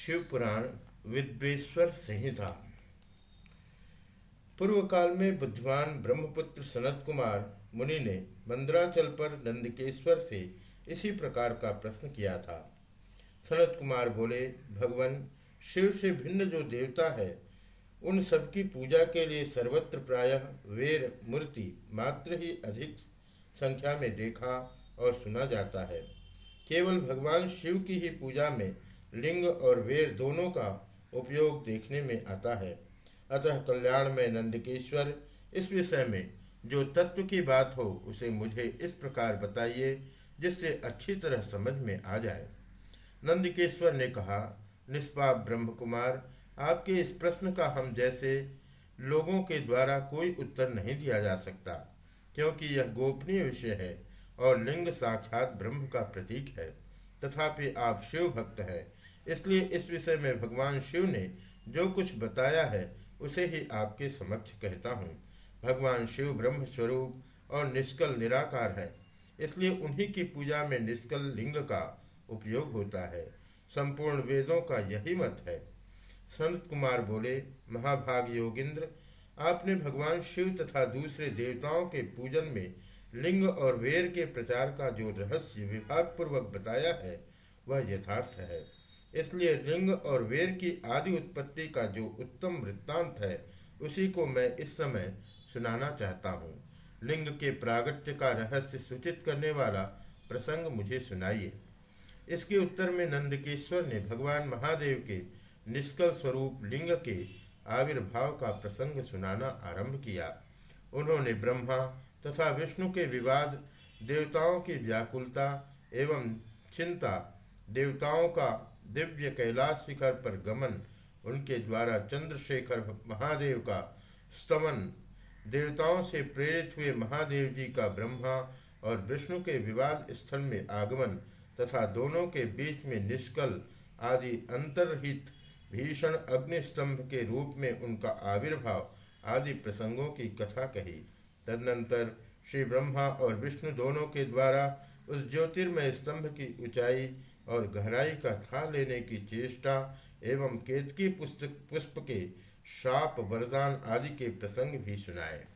शिवपुराण विद्वेश्वर संहिता। पूर्व काल में बुद्धिमान ब्रह्मपुत्र सनत कुमार मुनि ने मंदराचल पर नंदकेश्वर से इसी प्रकार का प्रश्न किया था। सनत कुमार बोले, भगवान, शिव से भिन्न जो देवता है, उन सबकी पूजा के लिए सर्वत्र प्रायः वेर मूर्ति मात्र ही अधिक संख्या में देखा और सुना जाता है। केवल भगवान शिव की ही पूजा में लिंग और वेद दोनों का उपयोग देखने में आता है। अतः कल्याण में नंदकेश्वर इस विषय में जो तत्व की बात हो, उसे मुझे इस प्रकार बताइए, जिससे अच्छी तरह समझ में आ जाए। नंदकेश्वर ने कहा, निष्पाप ब्रह्म कुमार आपके इस प्रश्न का हम जैसे लोगों के द्वारा कोई उत्तर नहीं दिया जा सकता, क्योंकि यह गोपनीय विषय है और लिंग साक्षात ब्रह्म का प्रतीक है। तथापि आप शिव भक्त हैं। इसलिए इस विषय में भगवान शिव ने जो कुछ बताया है, उसे ही आपके समक्ष कहता हूँ। भगवान शिव ब्रह्म स्वरूप और निष्कल निराकार है। इसलिए उन्हीं की पूजा में निष्कल लिंग का उपयोग होता है। संपूर्ण वेदों का यही मत है। संत कुमार बोले, महाभाग योगिंद्र, आपने भगवान शिव तथा दूसरे देवताओं के पूजन में लिंग और वेर के प्रचार का जो रहस्य विभागपूर्वक बताया है, वह यथार्थ है। इसलिए लिंग और वेर की आदि उत्पत्ति का जो उत्तम वृत्तांत है, उसी को मैं इस समय सुनाना चाहता हूँ। लिंग के प्रागट्य का रहस्य सूचित करने वाला प्रसंग मुझे सुनाइए। इसके उत्तर में नंदकेश्वर ने भगवान महादेव के निष्कल स्वरूप लिंग के आविर्भाव का प्रसंग सुनाना आरंभ किया। उन्होंने ब्रह्मा तथा विष्णु के विवाद, देवताओं की व्याकुलता एवं चिंता, देवताओं का दिव्य कैलाश शिखर पर गमन, उनके द्वारा चंद्रशेखर महादेव का स्तमन, देवताओं से प्रेरित हुए महादेव जी का ब्रह्मा और विष्णु के विवाद स्थल में आगमन तथा दोनों के बीच में निष्कल आदि अंतर्हित भीषण अग्निस्तंभ के रूप में उनका आविर्भाव आदि प्रसंगों की कथा कही। तदनंतर श्री ब्रह्मा और विष्णु दोनों के द्वारा उस ज्योतिर्मय स्तंभ की ऊंचाई और गहराई का था लेने की चेष्टा एवं केतकी पुस्तक पुष्प के शाप, वरदान आदि के प्रसंग भी सुनाए।